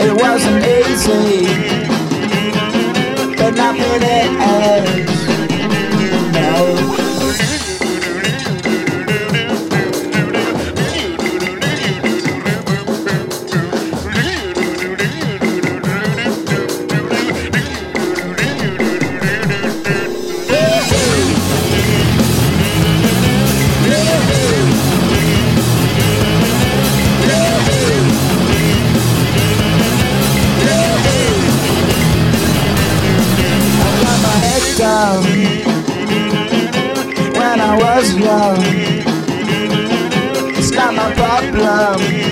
It wasn't easy, but nothing uh, else. No. I was young. It's not my problem.